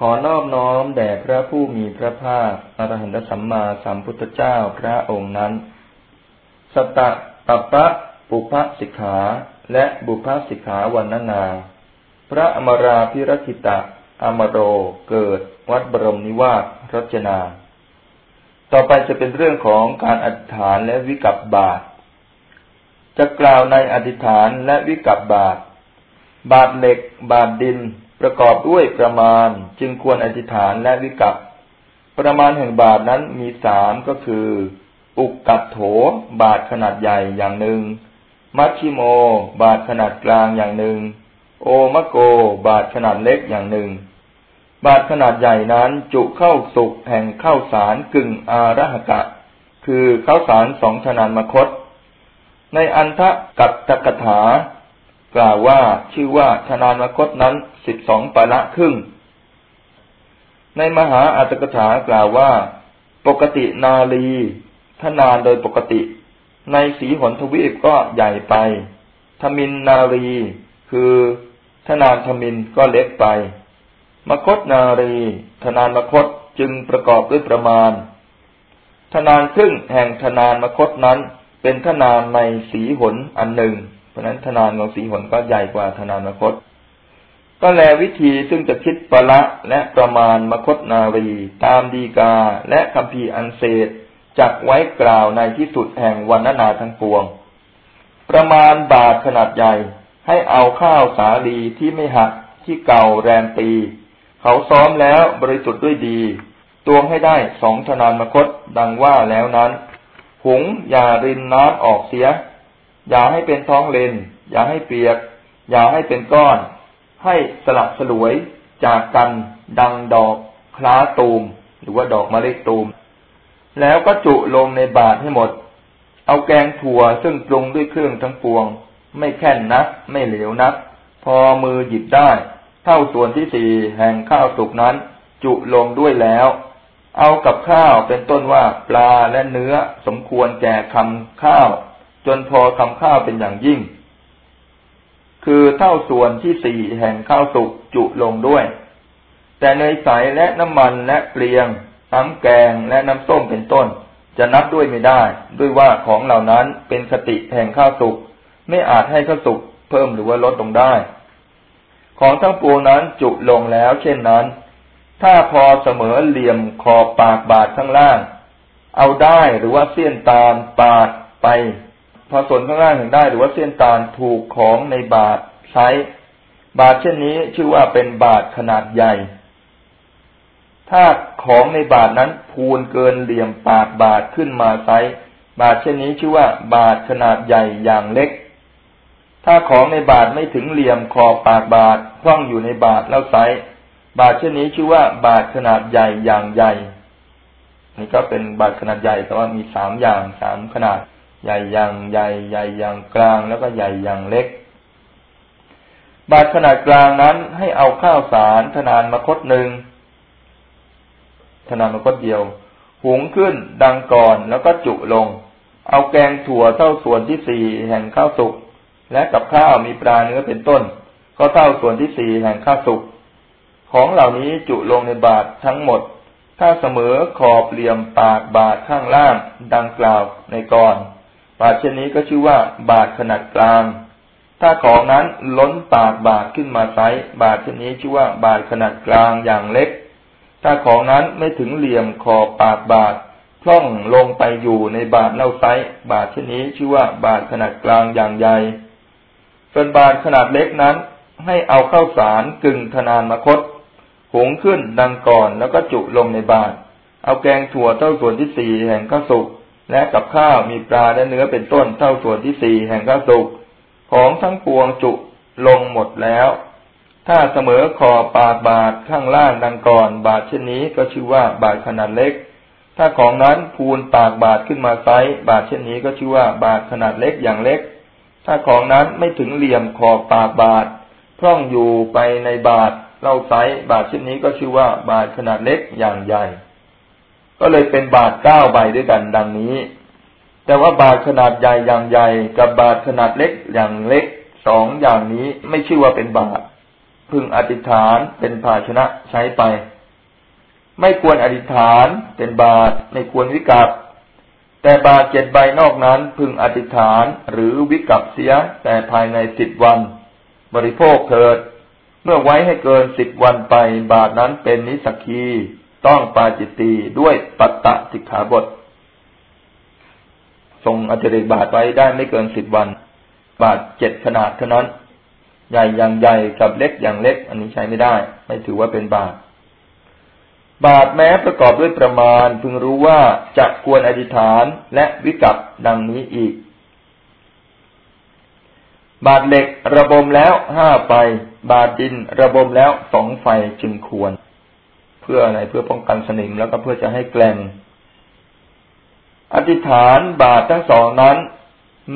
ขอนอบน้อมแด่พระผู้มีพระภาคอรหันตสัมมาสัมพุทธเจ้าพระองค์นั้น สตะปปะปุพสิกขาและบุพสิกขาวันนา พระอมราพิรคิตะอมโรเกิด วัดบรมนิวาสรจนา ต่อไปจะเป็นเรื่องของการอธิษฐานและวิกับบาทจะกล่าวในอธิษฐานและวิกับบาทบาทเหล็ก บาทดิน ประกอบด้วยประมาณจึงควรอธิษฐานและวิกัปประมาณแห่งบาทนั้นมีสามก็คือ อุกกัดโถบาทขนาดใหญ่อย่างหนึ่ง มัชชิโม บาทขนาดกลางอย่างหนึ่ง โอมะโก บาทขนาดเล็กอย่างหนึ่ง บาทขนาดใหญ่นั้นจุเข้าสุกแห่งเข้าสารกึ่งอาระหกะ คือเข้าสารสองชนานมคต ในอันทะกัตตกถา กล่าวว่าชื่อว่าชนานมคตนั้นสิบสองปาละครึ่ง ในมหาอัตถกถากล่าวว่า ปกตินาลีทนานโดยปกติ ในสีหนทวีปก็ใหญ่ไปทมินนาลีคือทนานทมินก็เล็กไป มคตนารี ทนานมคตจึงประกอบด้วยประมาณ ทนานครึ่งแห่งทนานมคตนั้น เป็นทนานในสีหนอันหนึ่ง ราะนั้นทนานของสีหนก็ใหญ่กว่าทนานมคต ก็แลวิธีซึ่งจะคิดปละและประมาณมคตนารีตามดีกาและคำพีอันเศษจักไว้กล่าวในที่สุดแห่งวันนาทั้งปวง ประมาณบาทขนาดใหญ่ ให้เอาข้าวสาลีที่ไม่หักที่เก่าแรมปี เขาซ้อมแล้วบริสุทธิ์ด้วยดีตวงให้ได้สองธนานมคตดังว่าแล้วนั้น หุงอย่ารินน้ำออกเสีย อย่าให้เป็นท้องเลน อย่าให้เปียก อย่าให้เป็นก้อน ให้สลับสลวยจากกันดังดอกคล้าตูม หรือว่าดอกมะเล็กตูม แล้วก็จุลงในบาทให้หมด เอาแกงถั่วซึ่งปรุงด้วยเครื่องทั้งปวง ไม่แค่นนัก ไม่เหลวนัก พอมือหยิบได้ เท่าส่วนที่สี่แห่งข้าวสุกนั้น จุลงด้วยแล้ว เอากับข้าวเป็นต้นว่าปลาและเนื้อสมควรแก่คำข้าว จนพอทำข้าวเป็นอย่างยิ่ง คือเท่าส่วนที่สี่แห่งข้าวสุกจุลงด้วย แต่เนยใสและน้ำมันและเกลียงน้ำแกงและน้ำส้มเป็นต้น จะนับด้วยไม่ได้ ด้วยว่าของเหล่านั้นเป็นคติแห่งข้าวสุกไม่อาจให้ข้าวสุกเพิ่มหรือว่าลดลงได้ ของทั้งปวงนั้นจุลงแล้ว เช่นนั้น ถ้าพอเสมอเหลี่ยมขอบปากบาทข้างล่าง เอาได้หรือว่าเสี้ยนตาลปาดไป พอส่วนข้างล่างเห็นได้ หรือว่าเส้นตาลถูกของในบาทใช้ บาทเช่นนี้ชื่อว่าเป็นบาทขนาดใหญ่ ถ้าของในบาทนั้นพูนเกินเหลี่ยมปากบาทขึ้นมาไซบาทเช่นนี้ชื่อว่าบาทขนาดใหญ่อย่างเล็ก ถ้าของในบาทไม่ถึงเหลี่ยมขอบปากบาทคล่องอยู่ในบาทแล้วไซบาทเช่นนี้ชื่อว่าบาทขนาดใหญ่อย่างใหญ่ นี่ก็เป็นบาทขนาดใหญ่แต่ว่ามีสามอย่างสามขนาด ใหญ่อย่างใหญ่ใหญ่อย่างกลางแล้วก็ใหญ่อย่างเล็ก บาทขนาดกลางนั้นให้เอาข้าวสารทนานมคตหนึ่งทนานมคตเดียว หุงขึ้นดังก่อนแล้วก็จุลง เอาแกงถั่วเท่าส่วนที่สี่แห่งข้าวสุกและกับข้าวมีปลาเนื้อเป็นต้น ก็เท่าส่วนที่สี่แห่งข้าวสุกของเหล่านี้จุลงในบาททั้งหมด ถ้าเสมอขอบเหลี่ยมปากบาทข้างล่างดังกล่าวในก่อน บาทเช่นนี้ก็ชื่อว่า บาทขนาดกลาง ถ้าของนั้นล้นปากบาทขึ้นมาไซบาทเช่นนี้ชื่อว่า บาทขนาดกลางอย่างเล็ก ถ้าของนั้นไม่ถึงเหลี่ยมขอบปากบาทพล่องลงไปอยู่ในบาทเล่าไซบาทเช่นนี้ชื่อว่า บาทขนาดกลางอย่างใหญ่ส่วนบาทขนาดเล็กนั้น ให้เอาเข้าวสารกึ่งธนานมคตหงขึ้นดังก่อนแล้วก็จุลงในบาทเอาแกงถั่วเท่าส่วนที่สี่แห่งข้าวสุก และกับข้าวมีปลาและเนื้อเป็นต้นเท่าส่วนที่สี่แห่งข้าวสุกของทั้งปวงจุลงหมดแล้ว ถ้าเสมอคอปากบาทข้างล่างดังก่อน บาทเช่นนี้ก็ชื่อว่าบาทขนาดเล็ก ถ้าของนั้นพูนปากบาทขึ้นมาไซบาทเช่นนี้ก็ชื่อว่าบาทขนาดเล็กอย่างเล็ก ถ้าของนั้นไม่ถึงเหลี่ยมขอบปากบาทพร่องอยู่ไปในบาทเล่าไซบาทเช่นนี้ก็ชื่อว่าบาทขนาดเล็กอย่างใหญ่ ก็เลยเป็นบาทเก้าใบด้วยกันดังนี้ แต่ว่าบาทขนาดใหญ่อย่างใหญ่กับบาทขนาดเล็กอย่างเล็กสองอย่างนี้ไม่ชื่อว่าเป็นบาทพึงอธิษฐานเป็นภาชนะใช้ไป ไม่ควรอธิษฐานเป็นบาตรไม่ควรวิกัปแต่บาตรเจ็ดใบนอกนั้น พึงอธิษฐานหรือวิกัปเสียแต่ภายในสิบวัน บริโภคเถิด เมื่อไว้ให้เกินสิบวันไป บาตรนั้นเป็นนิสกี ต้องปาจิตตีด้วยปัตตะสิกขาบท ทรงอจริบาทไว้ได้ไม่เกินสิบวัน บาทเจ็ดขนาดเท่านั้น ใหญ่อย่างใหญ่กับเล็กอย่างเล็ก อันนี้ใช้ไม่ได้ ไม่ถือว่าเป็นบาท บาทแม้ประกอบด้วยประมาณ พึงรู้ว่าจะควรอธิษฐานและวิกัปดังนี้อีก บาทเหล็กระบมแล้วห้าไฟบาทดินระบมแล้วสองไฟจึงควร เพื่ออะไรเพื่อป้องกันสนิมแล้วก็เพื่อจะให้แกลงอธิษฐานบาททั้งสองนั้น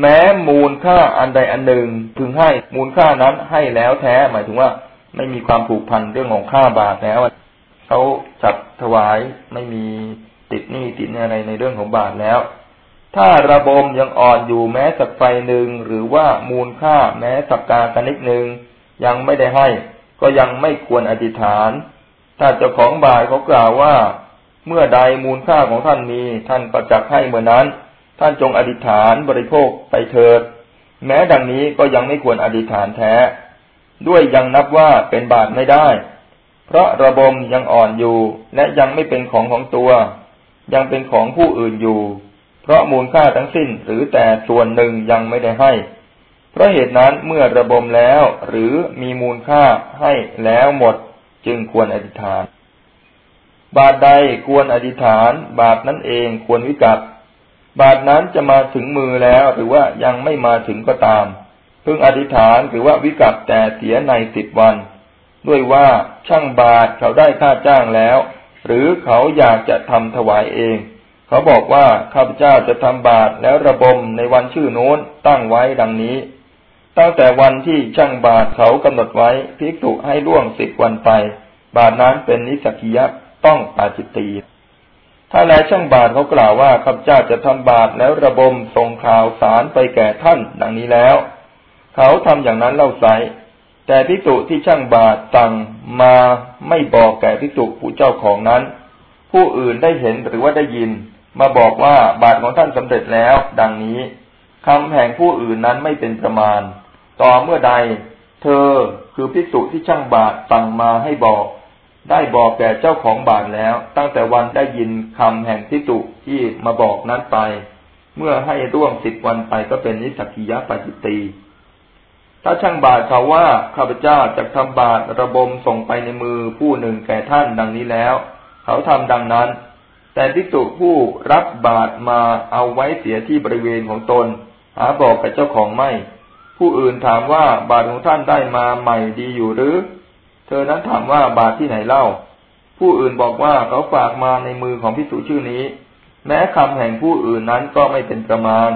แม้มูลค่าอันใดอันหนึ่งพึงให้มูลค่านั้นให้แล้วแท้ หมายถึงว่าไม่มีความผูกพันเรื่องของค่าบาทแล้วเขาจัดถวายไม่มีติดหนี้ติดอะไรในเรื่องของบาทแล้ว ถ้าระบมยังอ่อนอยู่แม้สักไฟหนึ่งหรือว่ามูลค่าแม้สักกากนิกหนึ่งยังไม่ได้ให้ ก็ยังไม่ควรอธิษฐาน ถ้าเจ้าของบาทเขากล่าวว่า เมื่อใดมูลค่าของท่านมีท่านประจักษ์ให้เมื่อนั้น ท่านจงอธิษฐานบริโภคไปเถิด แม้ดังนี้ก็ยังไม่ควรอธิษฐานแท้ ด้วยยังนับว่าเป็นบาปไม่ได้ เพราะระบมยังอ่อนอยู่และยังไม่เป็นของของตัว ยังเป็นของผู้อื่นอยู่ เพราะมูลค่าทั้งสิ้นหรือแต่ส่วนหนึ่งยังไม่ได้ให้เพราะเหตุนั้นเมื่อระบมแล้วหรือมีมูลค่าให้แล้วหมด จึงควรอธิษฐาน บาทใดควรอธิษฐาน บาทนั้นเองควรวิกัปบาทนั้นจะมาถึงมือแล้วหรือว่ายังไม่มาถึงก็ตามเพิ่งอธิษฐานหรือว่าวิกัปแต่เสียในสิบวัน ด้วยว่าช่างบาทเขาได้ค่าจ้างแล้ว หรือเขาอยากจะทำถวายเอง เขาบอกว่าข้าพเจ้าจะทำบาทแล้วระบมในวันชื่อโน้นตั้งไว้ดังนี้ ตั้งแต่วันที่ช่างบาทเขากำหนดไว้ภิกษุให้ล่วงสิบวันไป บาทนั้นเป็นนิสกิยะต้องปาจิตตีถ้าแล้วช่างบาทเขากล่าวว่าข้าพเจ้าจะทำบาทแล้วระบมส่งข่าวสารไปแก่ท่านดังนี้แล้ว เขาทำอย่างนั้นเล่าไซแต่พิจุที่ช่างบาทสั่งมาไม่บอกแก่พิจุผู้เจ้าของนั้น ผู้อื่นได้เห็นหรือว่าได้ยิน มาบอกว่าบาทของท่านสำเร็จแล้ว ดังนี้คำแห่งผู้อื่นนั้นไม่เป็นประมาณ ต่อเมื่อใด เธอคือพิจุที่ช่างบาทสั่งมาให้บอก ได้บอกแก่เจ้าของบาทแล้ว ตั้งแต่วันได้ยินคำแห่งทิจุที่มาบอกนั้นไป เมื่อให้ร่วงสิบวันไปก็เป็นนิสักิยะปจิตีถ้าช่างบาทเขาว่าข้าพเจ้าจะทำบาทระบมส่งไปในมือผู้หนึ่งแก่ท่านดังนี้แล้ว เขาทำดังนั้น แต่ทิจุผู้รับบาทมาเอาไว้เสียที่บริเวณของตน หาบอกกับเจ้าของไม่ ผู้อื่นถามว่าบาทของท่านได้มาใหม่ดีอยู่หรือ เธอนั้นถามว่าบาทที่ไหนเล่า ผู้อื่นบอกว่าเขาฝากมาในมือของพิสุชื่อนี้ แม้คำแห่งผู้อื่นนั้นก็ไม่เป็นประมาณ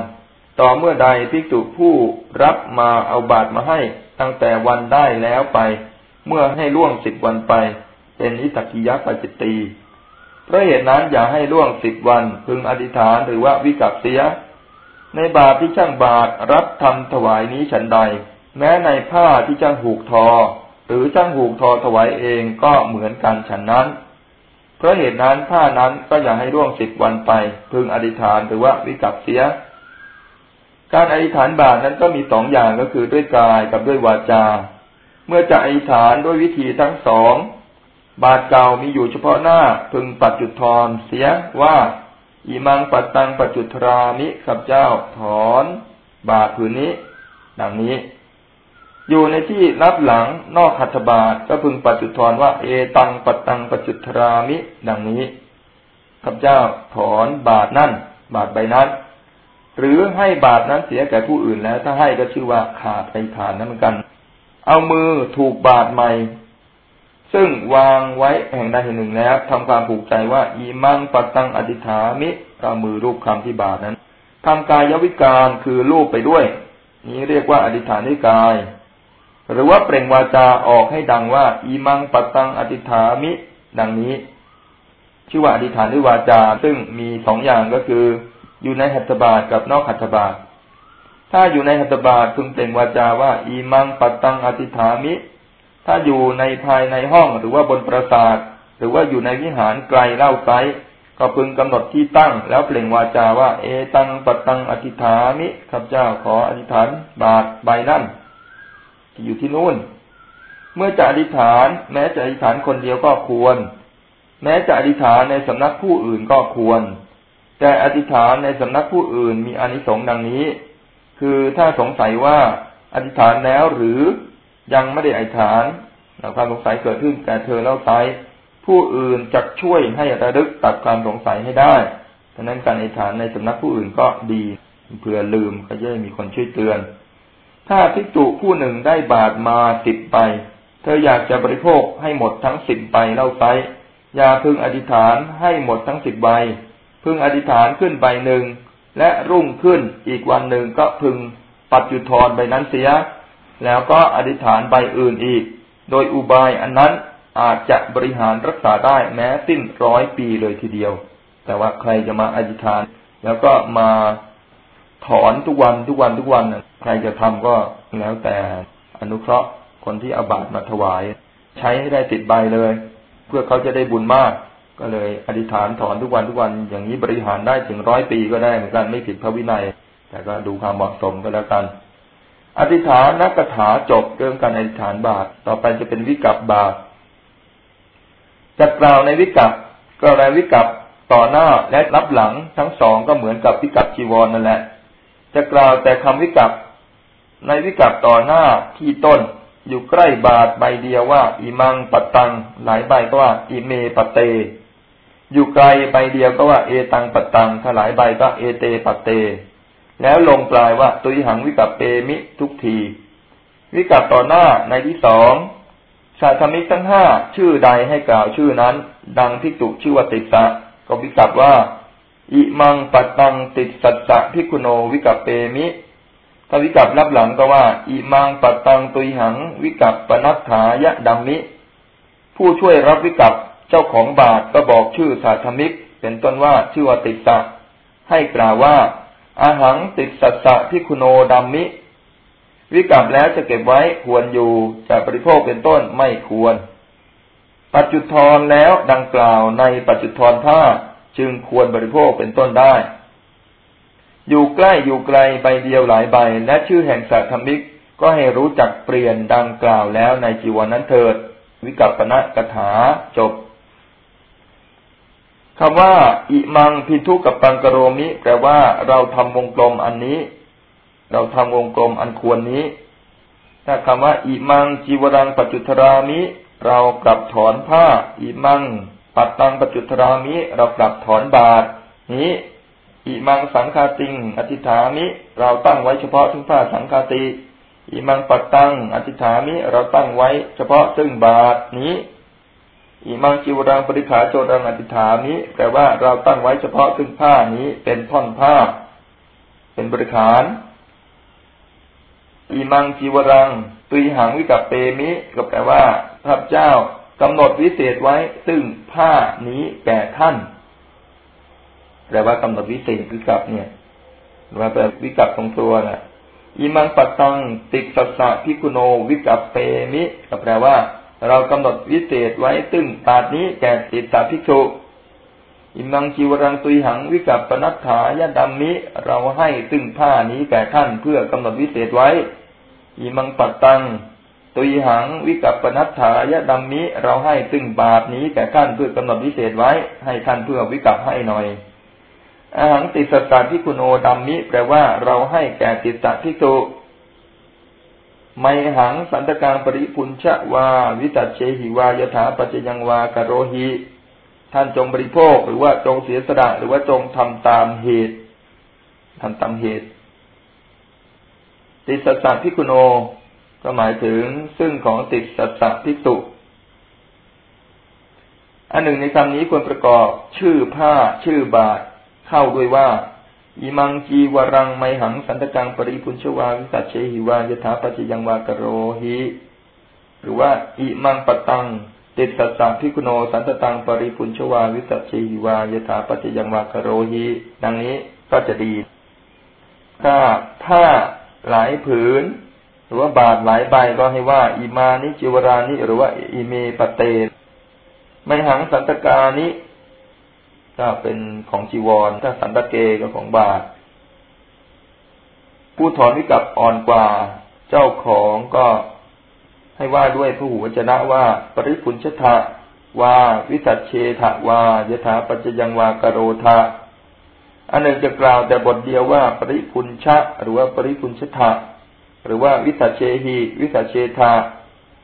ต่อเมื่อใดพิสุผู้รับมาเอาบาทมาให้ ตั้งแต่วันได้แล้วไป เมื่อให้ล่วงสิบวันไป เป็นนิสกิยะปัจจิตีเพราะเหตุนั้นอย่าให้ล่วงสิบวันพึงอธิษฐานหรือว่าวิกัปเสีย ในบาทที่ช่างบาทรับทำถวายนี้ฉันใด แม้ในผ้าที่ช่างหูกทอ หรือจ้างหูกทอถวายเองก็เหมือนกันฉันนั้น เพราะเหตุนั้นผ้านั้นก็อย่าให้ร่วงสิบวันไป พึงอธิษฐานหรือว่าวิกัปเสีย การอธิษฐานบาทนั้นก็มีสองอย่างก็คือด้วยกายกับด้วยวาจา เมื่อจะอธิษฐานด้วยวิธีทั้งสองบาทเก่ามีอยู่เฉพาะหน้าพึงปัดจุดทอนเสียว่า อิมังปัดตังปัจจุทรามิขับเจ้าถอนบาทผืนนี้ ดังนี้ อยู่ในที่รับหลังนอกหัตบาทก็พึงปัจจุทรว่า เอตังปัตตังปัจจุทรามิ ดังนี้ข้าพเจ้าถอนบาทนั่น บาทใบนั้น หรือให้บาทนั้นเสียแก่ผู้อื่นแล้ว ถ้าให้ก็ชื่อว่าขาดไปฐานนั้นเหมือนกัน เอามือถูกบาทใหม่ ซึ่งวางไว้แห่งใดแห่งหนึ่งแล้วทำความผูกใจว่า อีมังปัตตังอธิฐามิก็มือรูปคำที่บาทนั้นทำกายวิการคือรูปไปด้วย นี้เรียกว่าอธิษฐานด้วยกาย หรือว่าเปล่งวาจาออกให้ดังว่า อีมังปัตตังอธิษฐามิ ดังนี้ ชื่อว่าอธิษฐานด้วยวาจา ซึ่งมีสองอย่างก็คือ อยู่ในหัตถบาทกับนอกหัตถบาทถ้าอยู่ในหัตถบาทพึงเปล่งวาจาว่า อีมังปัตตังอธิษฐามิ ถ้าอยู่ในภายในห้องหรือว่าบนปราสาท หรือว่าอยู่ในวิหารไกลเล่าไซก็พึงกำหนดที่ตั้ง แล้วเปล่งวาจาว่า เอตังปตังอธิษฐามิข้าพเจ้าขออธิษฐานบาทใบนั่นที่อยู่ที่นู่น เมื่อจะอธิษฐาน แม้จะอธิษฐานคนเดียวก็ควร แม้จะอธิษฐานในสำนักผู้อื่นก็ควร แต่อธิษฐานในสำนักผู้อื่นมีอนิสงส์ดังนี้ คือถ้าสงสัยว่าอธิษฐานแล้วหรือ ยังไม่ได้อธิษฐานความสงสัยเกิดขึ้นแก่เธอแล้วไซผู้อื่นจะช่วยให้ระลึกตัดความสงสัยให้ได้ดังนั้นการอธิษฐานในสำนักผู้อื่นก็ดีเผื่อลืมก็จะมีคนช่วยเตือน ถ้าพิจุผู้หนึ่งได้บาทมาสิบใบเธออยากจะบริโภคให้หมดทั้งสิบใบเล่าไซอย่าพึงอธิษฐานให้หมดทั้งสิบใบ พึงอธิษฐานขึ้นใบหนึ่งและรุ่งขึ้นอีกวันหนึ่งก็พึงปัจจุทรใบนั้นเสีย แล้วก็อธิษฐานใบอื่นอีก โดยอุบายอันนั้นอาจจะบริหารรักษาได้แม้สิ้นร้อยปีเลยทีเดียว แต่ว่าใครจะมาอธิษฐาน แล้วก็มาถอนทุกวันทุกวันทุกวันใครจะทำก็แล้วแต่อนุเคราะห์คนที่อาบาตมาถวาย ใช้ให้ได้ติดใบเลย เพื่อเขาจะได้บุญมาก ก็เลยอธิษฐานถอนทุกวันทุกวัน อย่างนี้บริหารได้ถึงร้อยปีก็ได้เหมือนกันไม่ผิดพระวินัย แต่ก็ดูความเหมาะสมก็แล้วกัน อธิษฐานนักถาจบเรื่องการอธิษฐานบาตต่อไปจะเป็นวิกับบาตจะกล่าวในวิกัปก็แปลวิกัปต่อหน้าและรับหลังทั้งสองก็เหมือนกับวิกัปจีวรนนั่นแหละ จะกล่าวแต่คำวิกัปในวิกัปต่อหน้าที่ต้นอยู่ใกล้บาทใบเดียวว่า อิมังปัตตัง หลายใบก็ว่า อิเมปเต อยู่ไกลใบเดียวก็ว่า เอตังปัตตังถ้าหลายใบก็เอเตปเต แล้วลงปลายว่าตุยหังวิกัปเปมิทุกที วิกัปต่อหน้าในที่สองชาธมิกทั้งห้าชื่อใดให้กล่าวชื่อนั้น ดังที่ตุชื่อว่าติสะก็วิกัปว่า อิมังปัตตังติสัจจะพิคุโนวิกัปเปมิถ้าวิกัปรับหลังก็ว่า อิมังปัตตังตุยหัง วิกัปปนัตถายะดังมิ ผู้ช่วยรับวิกัปเจ้าของบาทก็บอกชื่อสาธมิก เป็นต้นว่าชื่อว่าติสะให้กล่าวว่า อาหังติดสัจจะพิคุโนดัมมิ วิกรรมแล้วจะเก็บไว้ควรอยู่จะบริโภคเป็นต้นไม่ควร ปัจจุทรแล้วดังกล่าวในปัจจุทรผ้าจึงควรบริโภคเป็นต้นได้ อยู่ใกล้อยู่ไกลใบเดียวหลายใบ และชื่อแห่งสัตธรรมิกก็ให้รู้จักเปลี่ยนดังกล่าวแล้วในจีวรนนั้นเถิด วิกัปปณะกถาจบ คำว่า อิมังพิทุกับปังกโรมิแปลว่าเราทำวงกลมอันนี้ เราทำวงกลมอันควรนี้ ถ้าคำว่า อิมังจีวรังปัจจุทรามิ เรากลับถอนผ้า อิมัง ปัตตังปัจจุทรามิ เรากลับถอนบาทนี้ อิมังสังคาติง อธิฐามิ เราตั้งไว้เฉพาะถึงผ้าสังคาติอิมังปัตตัง อธิฐามิ เราตั้งไว้เฉพาะซึ่งบาทนี้ อิมังจิวรังปริขาโจรังอธิฐามิแปลว่าเราตั้งไว้เฉพาะซึ่งผ้านี้เป็นท่อนผ้า เป็นบริขารอิมังจีวรังตุยหังวิกับเปมิก็แปลว่าพระเจ้ากำหนดวิเศษไว้ ซึ่งผ้านี้แก่ท่าน แปลว่ากำหนดวิเศษวิกับเนี่ยว่าแปลวิกับของตัวน่ะอิมังปัตตังติสัสสะพิคุโนวิกับเปมิก็แปลว่า เรากำหนดวิเศษไว้ซึ่งปาดนี้แก่ติสาพิกุอิมังจีวรังตุยหังวิกับปนัตถายะดัมมิเราให้ซึ่งผ้านี้แก่ท่านเพื่อกำหนดวิเศษไว้ อิมังปัตตังตุยหังวิกับปนัตถายะดัมมิเราให้ซึ่งบาปนี้แก่ท่านเพื่อกำหนดวิเศษไว้ ให้ท่านเพื่อวิกับให้หน่อยอาหังติสตาพิคุโนดัมมิแปลว่าเราให้แก่ติสตาพิกุ ไมหังสันตการปริพุนชะวา วิตัเชหิวายถาปัจยังวากโรหิท่านจงบริโภคหรือว่าจงเสียสละหรือว่าจงทำตามเหตุทำตามเหตุ ติสัสะพิคุโน ก็หมายถึงซึ่งของติสัสสะพิสุอันหนึ่งในคำนี้ควรประกอบชื่อผ้าชื่อบาทเข้าด้วยว่า อิมังจีวรังไมหังสันตกังปริพุนชวาวิสัชเชหิวายถาปัจจยังวากโรหิหรือว่าอิมังปตังติสัสสะพิคุโนสันตตังปริปุญชวาวิสัชีวายถาปัจยังวากโรหิดังนี้ก็จะดี ถ้าผ้าหลายผืน หรือว่าบาทหลายใบก็ให้ว่าอิมานิจิวรานิหรือว่าอิเมปเตไม่หังสันตกานิ ก็เป็นของจีวร ถ้าสันตะเกก็ของบาท ผู้ถอนวิกับอ่อนกว่า เจ้าของก็ให้ว่าด้วยผู้หูวจนะว่า ปริพุนชทะวาวิสัชเชทะวายถาปัจจยังวากโรธาอันหนึ่งจะกล่าวแต่บทเดียวว่า ปริพุนชะ หรือว่าปริพุนชทะหรือว่าวิสัชเชหีวิสัชเชทา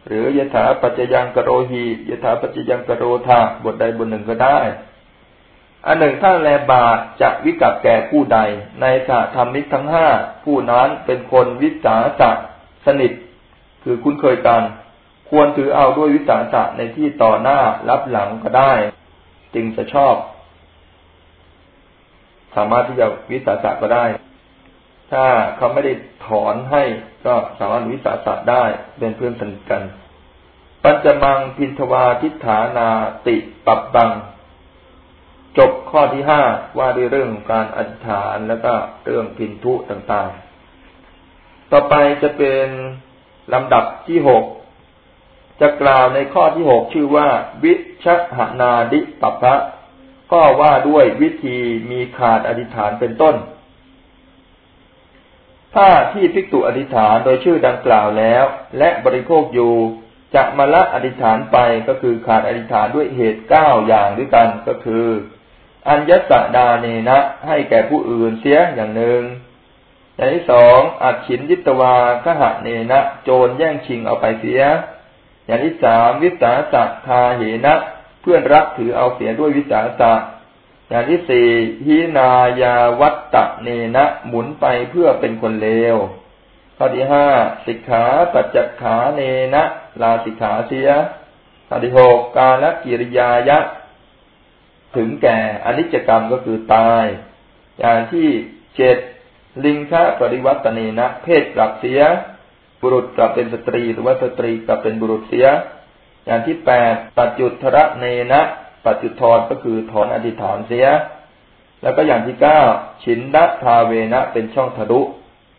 หรือยถาปัจจยังกโรหียถาปัจจยังกโรธาบทใดบทหนึ่งก็ได้ อันหนึ่งถ้าแลบาจะวิกับแก่ผู้ใด ในสหธรรมิกทั้งห้าผู้นั้นเป็นคนวิสาสะสนิท คือคุ้นเคยกัน ควรถือเอาด้วยวิสาสะในที่ต่อหน้ารับหลังก็ได้ จึงจะชอบ สามารถที่จะวิสาสะก็ได้ ถ้าเขาไม่ได้ถอนให้ก็สามารถวิสาสะได้เป็นเพื่อนสนิทกัน ปัญจมังพินทวาทิฏฐานาติปับบัง จบข้อที่ห้าว่าด้วยเรื่องการอธิษฐานแล้วก็เรื่องพินทุต่างๆ ต่อไปจะเป็นลำดับที่หกจะกล่าวในข้อที่หกชื่อว่า วิชหนาดิปปะก็ว่าด้วยวิธีมีขาดอธิษฐานเป็นต้น ถ้าที่พิกตุอธิษฐานโดยชื่อดังกล่าวแล้ว และบริโภคอยู่จะมาละอธิษฐานไปก็คือขาดอธิษฐานด้วยเหตุเก้าอย่างด้วยกันก็คือ อัญญสดาเนนะ ให้แก่ผู้อื่นเสียอย่างหนึ่งอย่างที่สองอัดฉินยิตวาขหะเนนะ โจรแย่งชิงเอาไปเสีย อย่างที่สามวิสาสะทาเหนะ เพื่อนรักถือเอาเสียด้วยวิสาสะอย่างที่สี่หินายาวัตตะเนนะ หมุนไปเพื่อเป็นคนเลว ข้อที่ห้าสิกขาปัจจขาเนนะ ลาสิกขาเสีย ข้อที่หกการละกิริยายะ ถึงแก่อนิจกรรมก็คือตาย อย่างที่เจ็ดลิงคะปริวัตเนนะ เพศกลับเสีย บุรุษกลับเป็นสตรี หรือว่าสตรีกลับเป็นบุรุษเสีย อย่างที่แปดปัจจุทระเนนะ ปัจจุทรก็คือถอนอธิษฐานเสีย แล้วก็อย่างที่เก้าชินดะทาเวนะเป็นช่องทะลุ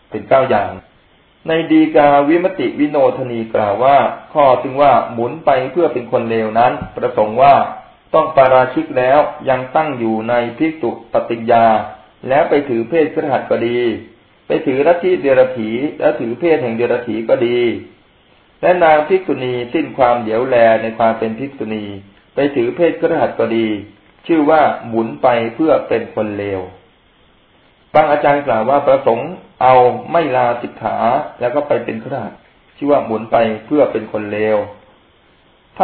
เป็นเก้าอย่าง ในดีกาวิมติวิโนทนีกล่าวว่า ข้อจึงว่าหมุนไปเพื่อเป็นคนเลวนั้น ประสงค์ว่า ต้องปาราชิกแล้วยังตั้งอยู่ในพิกตุปฏิญาแล้วไปถือเพศครหัสก็ดี ไปถือลัทธิเดรถีและถือเพศแห่งเดรถีก็ดี และนางภิกษุณีสิ้นความเดียวแลในความเป็นภิกษุณี ไปถือเพศกระหัตก็ดี ชื่อว่าหมุนไปเพื่อเป็นคนเลวบางอาจารย์กล่าวว่าประสงค์เอาไม่ลาสิกขาแล้วก็ไปเป็นกระหัตชื่อว่าหมุนไปเพื่อเป็นคนเลว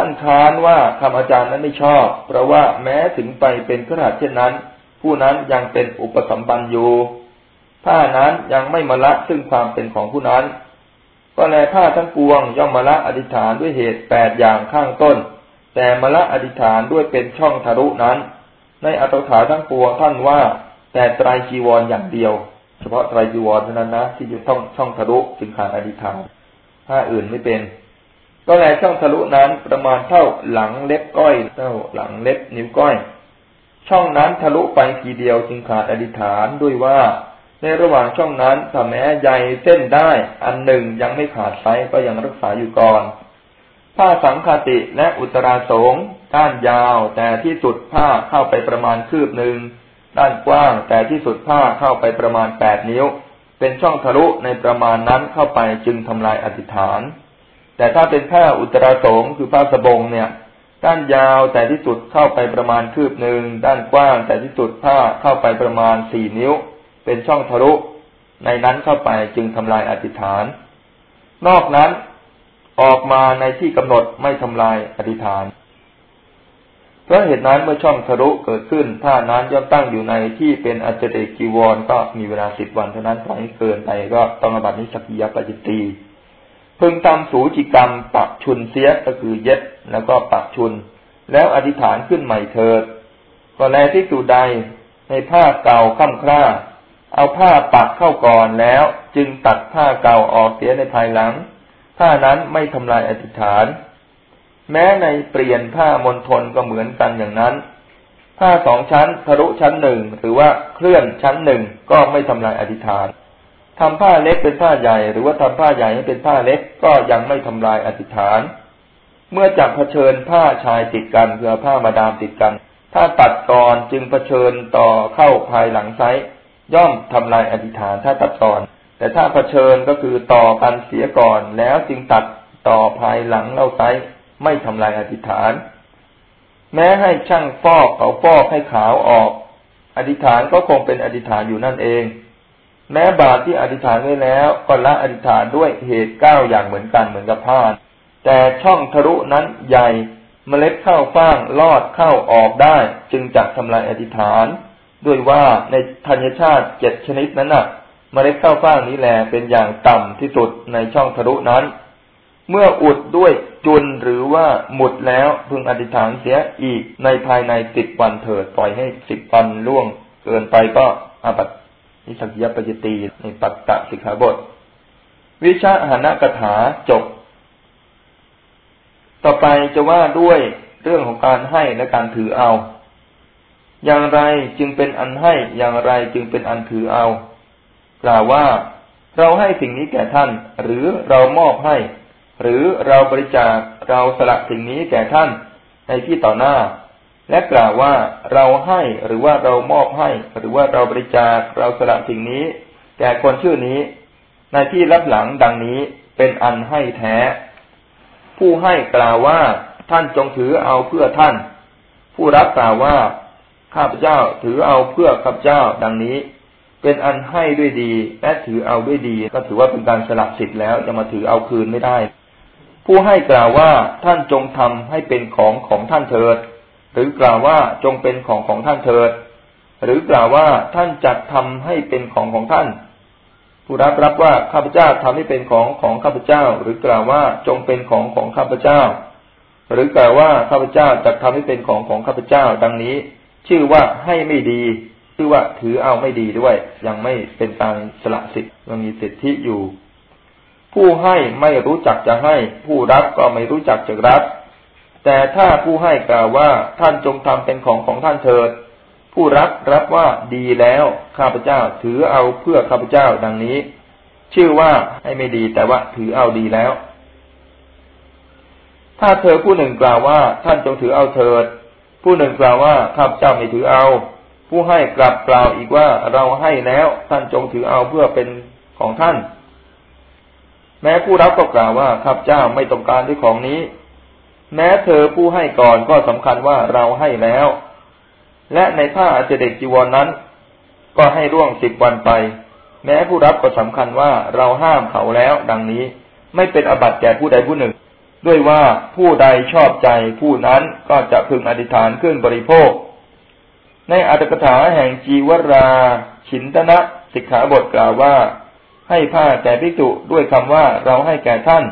ท่านค้านว่าคำอาจารย์นั้นไม่ชอบ เพราะว่าแม้ถึงไปเป็นกระหัตเช่นนั้น ผู้นั้นยังเป็นอุปสัมบันอยู่ผ้านั้นยังไม่มาละซึ่งความเป็นของผู้นั้น ก็แลผ้าทั้งปวงย่อมมาละอธิษฐานด้วยเหตุแปดอย่างข้างต้น แต่มาละอธิษฐานด้วยเป็นช่องทะลุนั้น ในอัตถาทั้งปวงท่านว่า แต่ไตรจีวรอย่างเดียว เฉพาะไตรจีวรเท่านั้นนะที่จะต้องช่องทะลุจึงขาดอธิษฐานผ้าอื่นไม่เป็น ก็แลช่องทะลุนั้นประมาณเท่าหลังเล็บก้อยเท่าหลังเล็บนิ้วก้อย ช่องนั้นทะลุไปทีเดียวจึงขาดอธิษฐานด้วยว่า ในระหว่างช่องนั้นถ้าแม้ใยเส้นได้อันหนึ่งยังไม่ขาดไซก็ยังรักษาอยู่ก่อน ผ้าสังคติและอุตราสงด้านยาวแต่ที่สุดผ้าเข้าไปประมาณคืบหนึ่งด้านกว้างแต่ที่สุดผ้าเข้าไปประมาณแปดนิ้ว เป็นช่องทะลุในประมาณนั้นเข้าไปจึงทำลายอธิษฐาน แต่ถ้าเป็นผ้าอุตราสงคือผ้าสบงเนี่ย ด้านยาวแต่ที่สุดเข้าไปประมาณคืบหนึ่งด้านกว้างแต่ที่สุดผ้าเข้าไปประมาณสี่นิ้ว เป็นช่องทะลุในนั้นเข้าไปจึงทำลายอธิษฐาน นอกนั้นออกมาในที่กำหนดไม่ทำลายอธิษฐานเพราะเหตุนั้นเมื่อช่องทะลุเกิดขึ้นถ้านั้นย่อมตั้งอยู่ในที่เป็นอัจเจกีวรก็มีเวลาสิบวันเท่านั้นถ้าเกินไปก็ต้องอบัตินิสกิยปจิตี พึงทำสูจิกรรมปักชุนเสียก็คือเย็ดแล้วก็ปักชุน แล้วอธิษฐานขึ้นใหม่เถิด ก็แลที่สุดใดในผ้าเก่าค่ำคร่า เอาผ้าปักเข้าก่อนแล้ว จึงตัดผ้าเก่าออกเสียในภายหลัง ผ้านั้นไม่ทำลายอธิษฐาน แม้ในเปลี่ยนผ้ามณฑลก็เหมือนกันอย่างนั้น ผ้าสองชั้นทะลุชั้นหนึ่งหรือว่าเคลื่อนชั้นหนึ่งก็ไม่ทำลายอธิษฐาน ทำผ้าเล็กเป็นผ้าใหญ่ หรือว่าทำผ้าใหญ่ให้เป็นผ้าเล็กก็ยังไม่ทำลายอธิษฐาน เมื่อจับเผชิญผ้าชายติดกันเพื่อผ้ามาดามติดกัน ถ้าตัดก่อนจึงเผชิญต่อเข้าภายหลังไซย่อมทำลายอธิษฐานถ้าตัดก่อน แต่ถ้าเผชิญก็คือต่อกันเสียก่อนแล้วจึงตัดต่อภายหลังเล่าไซไม่ทำลายอธิษฐาน แม้ให้ช่างฟอกเขาฟอกให้ขาวออก อธิษฐานก็คงเป็นอธิษฐานอยู่นั่นเอง แม้บาตรที่อธิษฐานไว้แล้วก็ละอธิษฐานด้วยเหตุเก้าอย่างเหมือนกันเหมือนกับผ้าแต่ช่องทะลุนั้นใหญ่เมล็ดเข้าฟ้างลอดเข้าออกได้ จึงจะทำลายอธิษฐาน ด้วยว่าในธัญชาติเจ็ดชนิดนั้นน่ะ เมล็ดข้าวฟ่างนี้แหลเป็นอย่างต่ำที่สุดในช่องทะลุนั้น เมื่ออุดด้วยจุนหรือว่าหมุดแล้วพึงอธิษฐานเสียอีกในภายในสิบวันเถิดปล่อยให้สิบวันล่วงเกินไปก็อาบัติ นิสักยปจิตีในปัตตสิกขาบท วิชาหานกถาจบ ต่อไปจะว่าด้วยเรื่องของการให้และการถือเอา อย่างไรจึงเป็นอันให้อย่างไรจึงเป็นอันถือเอา กล่าวว่าเราให้สิ่งนี้แก่ท่าน หรือเรามอบให้ หรือเราบริจาคเราสละสิ่งนี้แก่ท่าน ในที่ต่อหน้า และกล่าวว่าเราให้หรือว่าเรามอบให้ หรือว่าเราบริจาคเราสละสิ่งนี้ แก่คนชื่อนี้ ในที่รับหลังดังนี้เป็นอันให้แท้ ผู้ให้กล่าวว่าท่านจงถือเอาเพื่อท่าน ผู้รับกล่าวว่าข้าพเจ้าถือเอาเพื่อข้าพเจ้าดังนี้ เป็นอันให้ด้วยดี และถือเอาด้วยดี ก็ถือว่าเป็นการสละสิทธิ์แล้วจะมาถือเอาคืนไม่ได้ ผู้ให้กล่าวว่าท่านจงทำให้เป็นของของท่านเถิด รือกล่าวว่าจงเป็นของของท่านเถิด หรือกล่าวว่าท่านจัดทำให้เป็นของของท่าน ผู้รับรับว่าข้าพเจ้าทำให้เป็นของของข้าพเจ้า หรือกล่าวว่าจงเป็นของของข้าพเจ้า หรือกล่าวว่าข้าพเจ้าจัดทำให้เป็นของของข้าพเจ้า ดังนี้ ชื่อว่าให้ไม่ดี ชื่อว่าถือเอาไม่ดีด้วย ยังไม่เป็นการสละสิทธิ์ยังมีสิทธิอยู่ ผู้ให้ไม่รู้จักจะให้ ผู้รับก็ไม่รู้จักจะรับ แต่ถ้าผู้ให้กล่าวว่าท่านจงทำเป็นของของท่านเถิด ผู้รับรับว่าดีแล้วข้าพเจ้าถือเอาเพื่อข้าพเจ้าดังนี้ ชื่อว่าให้ไม่ดีแต่ว่าถือเอาดีแล้ว ถ้าเธอผู้หนึ่งกล่าวว่าท่านจงถือเอาเถิด ผู้หนึ่งกล่าวว่าข้าพเจ้าไม่ถือเอา ผู้ให้กลับกล่าวอีกว่าเราให้แล้วท่านจงถือเอาเพื่อเป็นของท่าน แม้ผู้รับก็กล่าวว่าข้าพเจ้าไม่ต้องการด้วยของนี้ แม้เธอผู้ให้ก่อนก็สำคัญว่าเราให้แล้ว และในผ้าอาเจเดกจีวรนนั้น ก็ให้ร่วงสิบวันไป แม้ผู้รับก็สำคัญว่าเราห้ามเขาแล้ว ดังนี้ ไม่เป็นอบัติแก่ผู้ใดผู้หนึ่ง ด้วยว่าผู้ใดชอบใจผู้นั้นก็จะพึงอธิษฐานขึ้นบริโภค ในอัตถกถาแห่งจีวราฉินตนะสิกขาบทกล่าวว่า ให้ผ้าแก่ภิกษุด้วยคำว่าเราให้แก่ท่าน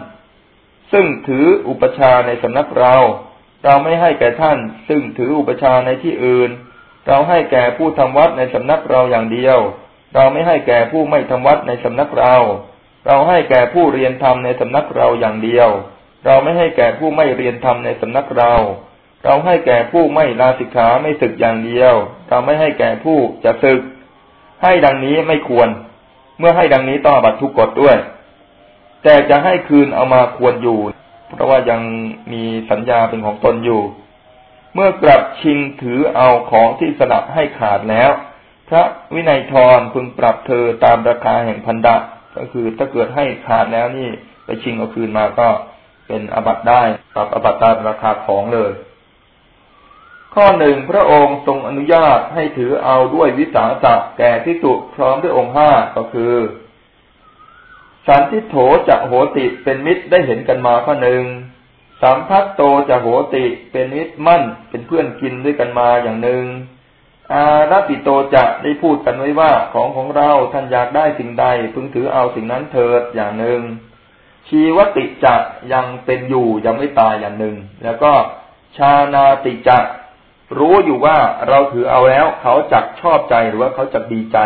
ซึ่งถืออุปชาในสำนักเรา เราไม่ให้แก่ท่าน ซึ่งถืออุปชาในที่อื่น เราให้แก่ผู้ทำวัดในสำนักเราอย่างเดียว เราไม่ให้แก่ผู้ไม่ทำวัดในสำนักเรา เราให้แก่ผู้เรียนธรรมในสำนักเราอย่างเดียว เราไม่ให้แก่ผู้ไม่เรียนธรรมในสำนักเรา เราให้แก่ผู้ไม่ลาสิกขาไม่ศึกอย่างเดียว เราไม่ให้แก่ผู้จะศึก ให้ดังนี้ไม่ควร เมื่อให้ดังนี้ต้องบัตรทุกกฎด้วย แต่จะให้คืนเอามาควรอยู่ เพราะว่ายังมีสัญญาเป็นของตนอยู่ เมื่อกลับชิงถือเอาของที่สลับให้ขาดแล้ว พระวินัยทรพึงปรับเธอตามราคาแห่งพันดะก็คือถ้าเกิดให้ขาดแล้วนี่ไปชิงเอาคืนมาก็เป็นอบัตได้ปรับอบัตตามราคาของเลย ข้อหนึ่งพระองค์ทรงอนุญาตให้ถือเอาด้วยวิสาสะแก่ที่สุพร้อมด้วยองค์ห้าก็คือ สันทิโถจะโหติเป็นมิตรได้เห็นกันมาข้อหนึ่งสามพักโตจะโหติเป็นมิตรมั่นเป็นเพื่อนกินด้วยกันมาอย่างหนึ่งอาราปิโตจะได้พูดกันไว้ว่าของของเราท่านอยากได้สิ่งใดพึงถือเอาสิ่งนั้นเถิดอย่างหนึ่ง ชีวติจะยังเป็นอยู่ยังไม่ตายอย่างหนึ่ง แล้วก็ชานาติจะรู้อยู่ว่าเราถือเอาแล้วเขาจักชอบใจหรือว่าเขาจักดีใจ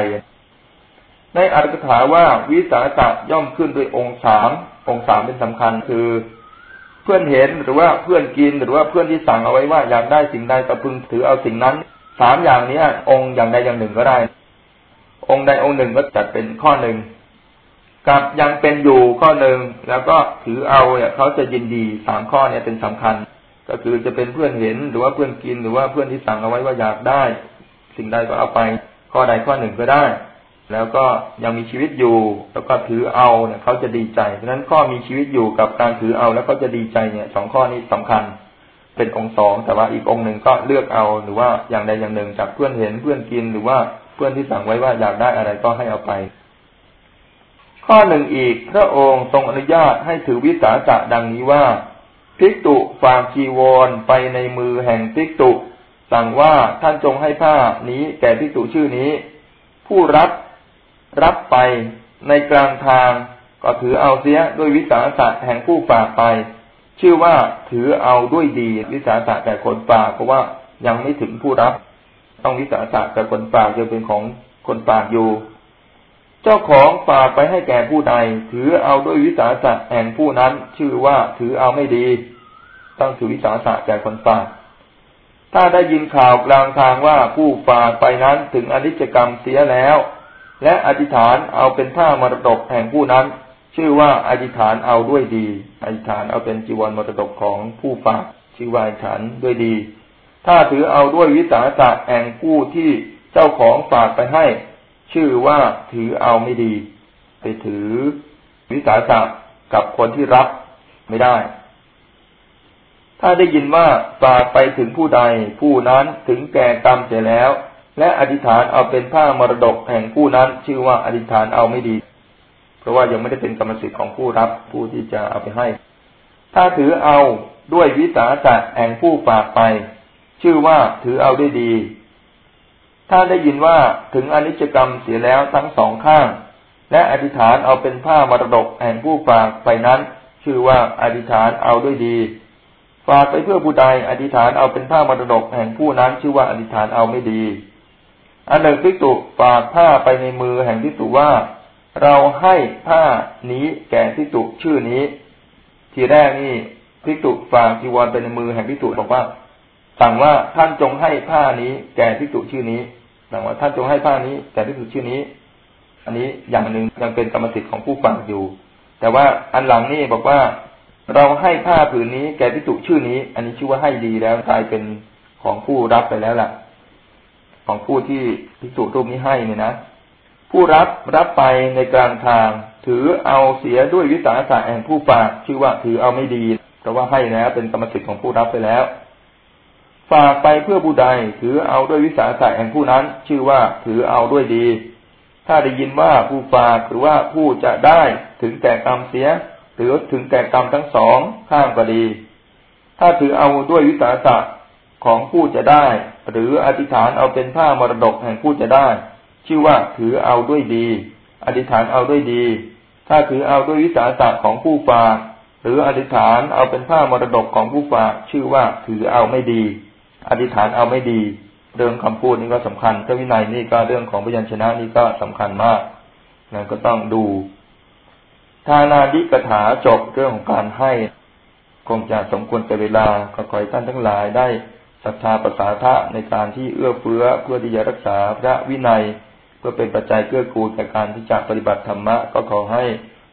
ในอัตถกถาว่าวิสาสะย่อมขึ้นด้วยองค์สามองค์สามเป็นสำคัญคือ เพื่อนเห็นหรือว่าเพื่อนกินหรือว่าเพื่อนที่สั่งเอาไว้ว่าอยากได้สิ่งใดก็พึงถือเอาสิ่งนั้นสามอย่างนี้องค์อย่างใดอย่างหนึ่งก็ได้ องค์ใดองค์หนึ่งก็จัดเป็นข้อหนึ่งกับยังเป็นอยู่ข้อหนึ่งแล้วก็ถือเอาเนี่ยเขาจะยินดีสามข้อเนี่ยเป็นสำคัญ ก็คือจะเป็นเพื่อนเห็นหรือว่าเพื่อนกินหรือว่าเพื่อนที่สั่งเอาไว้ว่าอยากได้ สิ่งใดก็เอาไป ข้อใดข้อหนึ่งก็ได้ แล้วก็ยังมีชีวิตอยู่ แล้วก็ถือเอาเนี่ยเขาจะดีใจเพราะฉะนั้นข้อมีชีวิตอยู่กับการถือเอาแล้วก็จะดีใจเนี่ยสองข้อนี้สำคัญ เป็นองค์สองแต่ว่าอีกองค์หนึ่งก็เลือกเอาหรือว่าอย่างใดอย่างหนึ่งจากเพื่อนเห็นเพื่อนกินหรือว่าเพื่อนที่สั่งไว้ว่าอยากได้อะไรก็ให้เอาไป ข้อหนึ่งอีกพระองค์ทรงอนุญาตให้ถือวิสาสะดังนี้ว่าภิกตุฝากจีวรไปในมือแห่งภิกตุ สั่งว่าท่านจงให้ผ้านี้แก่ภิกตุชื่อนี้ ผู้รับ รับไปในกลางทางก็ถือเอาเสียด้วยวิสาสะแห่งผู้ฝากไป ชื่อว่าถือเอาด้วยดีวิสาสะแก่คนฝากเพราะว่ายังไม่ถึงผู้รับ ต้องวิสาสะแก่คนฝากจะเป็นของคนฝากอยู่ เจ้าของฝากไปให้แก่ผู้ใด ถือเอาด้วยวิสาสะแห่งผู้นั้น ชื่อว่าถือเอาไม่ดี ต้องถือวิสาสะแก่คนฝากถ้าได้ยินข่าวกลางทางว่าผู้ฝากไปนั้นถึงอนิจกรรมเสียแล้ว และอธิษฐานเอาเป็นท่ามรดกแห่งผู้นั้น ชื่อว่าอธิษฐานเอาด้วยดี อธิษฐานเอาเป็นจีวรมรดกของผู้ฝากชื่อว่าอธิษฐานด้วยดี ถ้าถือเอาด้วยวิสาสะแห่งผู้ที่เจ้าของฝากไปให้ ชื่อว่าถือเอาไม่ดี ไปถือวิสาสะกับคนที่รับไม่ได้ ถ้าได้ยินว่าฝากไปถึงผู้ใดผู้นั้นถึงแก่กรรมเสียแล้ว และอธิษฐานเอาเป็นผ้ามรดกแห่งผู้นั้น ชื่อว่าอธิษฐานเอาไม่ดี เพราะว่ายังไม่ได้เป็นกรรมสิทธิ์ของผู้รับผู้ที่จะเอาไปให้ ถ้าถือเอาด้วยวิสาสะแห่งผู้ฝากไป ชื่อว่าถือเอาได้ดี ถ้าได้ยินว่าถึงอนิจกรรมเสียแล้วทั้งสองข้าง และอธิษฐานเอาเป็นผ้ามรดกแห่งผู้ฝากไปนั้น ชื่อว่าอธิษฐานเอาด้วยดีฝากไปเพื่อผู้ใดอธิษฐานเอาเป็นผ้ามรดกแห่งผู้นั้น ชื่อว่าอธิษฐานเอาไม่ดี อันหนึ่งพิจุฝากผ้าไปในมือแห่งพิจุว่า เราให้ผ้านี้แก่พิจุชื่อนี้ ทีแรกนี่พิจุฝากจีวรไปในมือแห่งพิจุบอกว่าสั่งว่าท่านจงให้ผ้านี้แก่พิจุชื่อนี้ดังว่าท่านจงให้ผ้านี้แต่ที่สุชื่อนี้ อันนี้อย่างหนึ่งยังเป็นกรรมสิทธิ์ของผู้ฟังอยู่ แต่ว่าอันหลังนี่บอกว่า เราให้ผ้าผืนนี้แก่พิจุชื่อนี้ อันนี้ชื่อว่าให้ดีแล้วกลายเป็นของผู้รับไปแล้วล่ะ ของผู้ที่พิจุรูปนี้ให้เนี่ยนะ ผู้รับรับไปในกลางทาง ถือเอาเสียด้วยวิสาสะแห่งผู้ฝากชื่อว่าถือเอาไม่ดีเพราะว่าให้แล้วเป็นกรรมสิทธิ์ของผู้รับไปแล้ว ฝากไปเพื่อผู้ใด ถือเอาด้วยวิสาสะแห่งผู้นั้น ชื่อว่าถือเอาด้วยดี ถ้าได้ยินว่าผู้ฝากหรือว่าผู้จะได้ถึงแก่กรรมเสียหรือถึงแก่กรรมทั้งสองข้างก็ดี ถ้าถือเอาด้วยวิสาสะของผู้จะได้หรืออธิษฐานเอาเป็นผ้ามรดกแห่งผู้จะได้ ชื่อว่าถือเอาด้วยดี อธิษฐานเอาด้วยดี ถ้าถือเอาด้วยวิสาสะของผู้ฝาก หรืออธิษฐานเอาเป็นผ้ามรดกของผู้ฝาก ชื่อว่าถือเอาไม่ดี อธิษฐานเอาไม่ดี เรื่องคำพูดนี่ก็สำคัญพระวินัยนี่ก็เรื่องของพยัญชนะนี่ก็สำคัญมากนั่นก็ต้องดูทานาดิกถาจบเรื่องของการให้ คงจะสมควรแต่เวลาก็ขอให้ท่านทั้งหลายได้ ศรัทธาประสาทะในการที่เอื้อเฟื้อเพื่อที่จะรักษาพระวินัย เพื่อเป็นปัจจัยเกื้อกูลแก่การที่จะปฏิบัติธรรมะก็ขอให้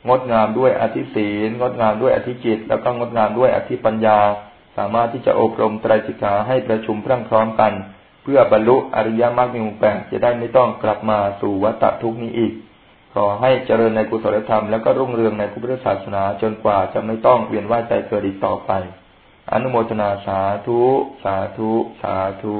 งดงามด้วยอธิศีลงดงามด้วยอธิจิต แล้วก็งดงามด้วยอธิปัญญา สามารถที่จะอบรมไตรสิกขาให้ประชุมพรั่งพร้อมกัน เพื่อบรรลุอริยมรรคมีองค์แปดจะได้ไม่ต้องกลับมาสู่วัฏทุกนี้อีก ขอให้เจริญในกุศลธรรมแล้วก็รุ่งเรืองในพุทธศาสนาจนกว่าจะไม่ต้องเวียนว่ายใจเกิดอีกต่อไป อนุโมทนาสาธุ สาธุ สาธุ